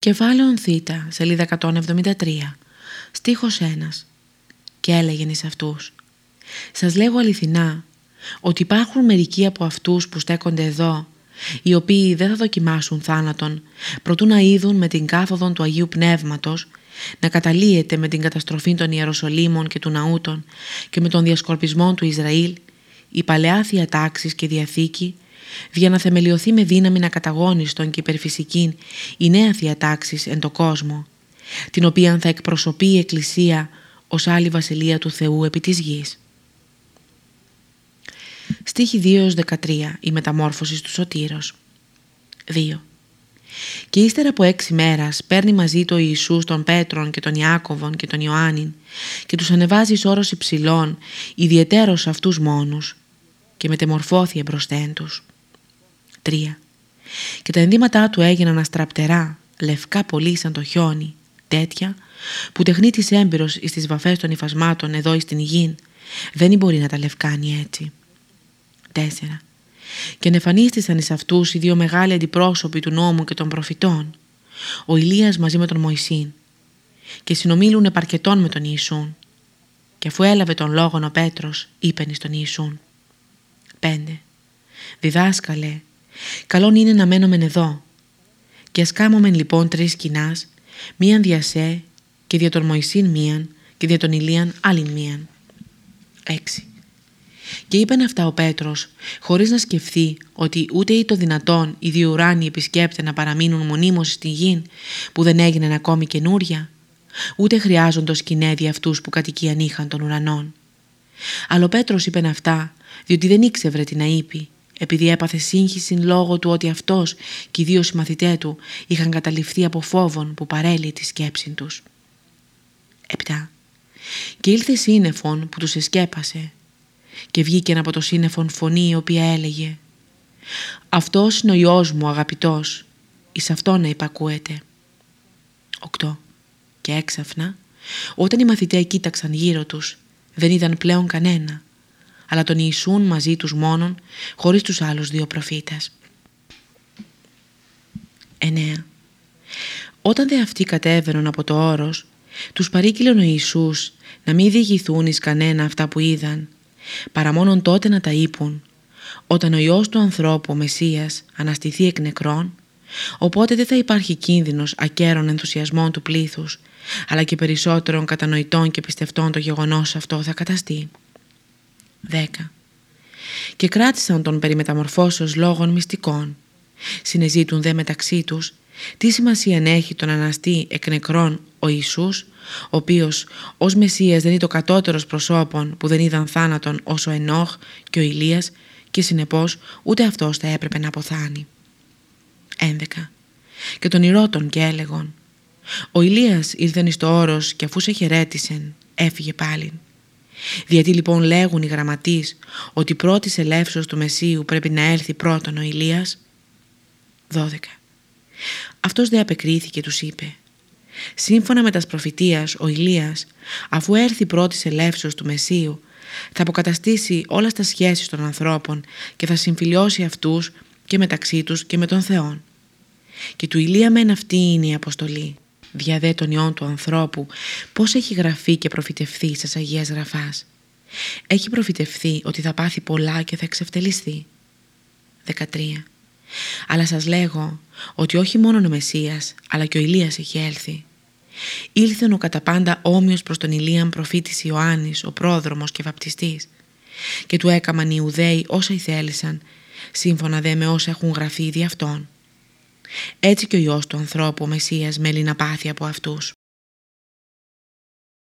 Κεφάλαιο Θ, σελίδα 173, στίχος 1. Και έλεγεν εις αυτούς «Σας λέγω αληθινά ότι υπάρχουν μερικοί από αυτούς που στέκονται εδώ οι οποίοι δεν θα δοκιμάσουν θάνατον προτού να είδουν με την κάθοδον του Αγίου Πνεύματος να καταλύεται με την καταστροφή των Ιεροσολύμων και του Ναούτων και με τον διασκορπισμό του Ισραήλ η παλαιά Θεία Τάξης και Διαθήκη για να θεμελιωθεί με δύναμη να καταγώνιστον και υπερφυσική η νέα Θεία Τάξη εν το κόσμο, την οποία θα εκπροσωπεί η Εκκλησία ως άλλη βασιλεία του Θεού επί της γης. Στίχη 2-13 Η μεταμόρφωση του Σωτήρος 2. Και ύστερα από έξι μέρας παίρνει μαζί του ο Ιησούς τον Πέτρον και τον Ιάκωβον και τον Ιωάννην και τους ανεβάζει εις όρος υψηλών, ιδιαιτέρως αυτούς μόνους και μετεμορφώθη εμπροσθέν τους. 3. Και τα ενδύματά του έγιναν αστραπτερά, λευκά πολύ σαν το χιόνι, τέτοια που τεχνίτης έμπειρος εις τις βαφές των υφασμάτων εδώ εις την υγιήν δεν μπορεί να τα λευκάνει έτσι. 4. Και ενεφανίστησαν εις αυτούς οι δύο μεγάλοι αντιπρόσωποι του νόμου και των προφητών, ο Ηλίας μαζί με τον Μωυσήν, και συνομίλουν επαρκετών με τον Ιησούν. Και αφού έλαβε τον λόγον ο Πέτρος, είπεν εις τον Ιησούν. 5. Διδάσκαλε, καλόν είναι να μένομεν εδώ. Και ας κάμωμεν λοιπόν τρεις κοινάς, μίαν δια σε και δια τον Μωυσήν μίαν και δια τον Ηλίαν άλλην μίαν. 6. Και είπεν αυτά ο Πέτρος, χωρίς να σκεφτεί ότι ούτε ή το δυνατόν οι δύο ουράνοι επισκέπτε να παραμείνουν μονίμως στη γη που δεν έγιναν ακόμη καινούρια, ούτε χρειάζονται σκηνέδι αυτούς που κατοικίαν είχαν των ουρανών. Αλλά ο Πέτρος είπεν αυτά, διότι δεν ήξευρε τι να είπε, επειδή έπαθε σύγχυση λόγω του ότι αυτός και οι δύο συμμαθητές του είχαν καταληφθεί από φόβον που παρέλυε τη σκέψη τους. 7. Και ήλθε σύννεφον που τους εσκέπασε και βγήκε από το σύννεφον φωνή η οποία έλεγε «Αυτός είναι ο Υιός μου αγαπητός, εις αυτό να υπακούεται». 8. Και έξαφνα, όταν οι μαθητές κοίταξαν γύρω τους, δεν είδαν πλέον κανένα, αλλά τον Ιησούν μαζί τους μόνον, χωρίς τους άλλους δύο προφήτες. 9. Όταν δε αυτοί κατέβαιναν από το όρος, τους παρήκειλε ο Ιησούς να μην διηγηθούν εις κανένα αυτά που είδαν, παρά μόνον τότε να τα είπουν, όταν ο Υιός του ανθρώπου, ο Μεσσίας, αναστηθεί εκ νεκρών, οπότε δεν θα υπάρχει κίνδυνος ακέρων ενθουσιασμών του πλήθους, αλλά και περισσότερων κατανοητών και πιστευτών το γεγονός αυτό θα καταστεί. 10. Και κράτησαν τον περιμεταμορφώσεως λόγων μυστικών. Συνεζήτουν δε μεταξύ τους τι σημασία έχει τον αναστή εκ νεκρών ο Ιησούς, ο οποίος ως Μεσσίας δεν είναι το κατώτερος προσώπων που δεν είδαν θάνατον όσο ο Ενόχ και ο Ηλίας και συνεπώς ούτε αυτός θα έπρεπε να αποθάνει. 11. Και τον ηρώτων και έλεγον «Ο Ηλίας ήρθεν εις το όρος και αφού σε χαιρέτησεν έφυγε πάλιν». Γιατί λοιπόν λέγουν οι γραμματείς ότι πρώτης ελεύσεως του Μεσσίου πρέπει να έλθει πρώτον ο Ηλίας. 12. Αυτός δεν απεκρίθηκε τους είπε Σύμφωνα με τας προφητείας, ο Ηλίας, αφού έρθει πρώτης ελεύσεως του Μεσσίου, θα αποκαταστήσει όλα τα σχέσεις των ανθρώπων και θα συμφιλιώσει αυτούς και μεταξύ τους και με τον Θεό. Και του Ηλία μεν αυτή είναι η αποστολή. Διαδέ των ιών του ανθρώπου πώς έχει γραφεί και προφητευθεί στις Αγίες Γραφάς; Έχει προφητευθεί ότι θα πάθει πολλά και θα εξευτελιστεί. 13. Αλλά σας λέγω ότι όχι μόνο ο Μεσσίας αλλά και ο Ηλίας έχει έλθει. Ήλθεν ο κατά πάντα όμοιος προς τον Ηλίαν προφήτης Ιωάννης, ο πρόδρομος και βαπτιστής και του έκαμαν οι Ιουδαίοι όσα ηθέλησαν, σύμφωνα δε με όσα έχουν γραφεί δι' αυτόν. Έτσι και ο Υιός του ανθρώπου ο Μεσσίας μέλει να πάθει από αυτούς.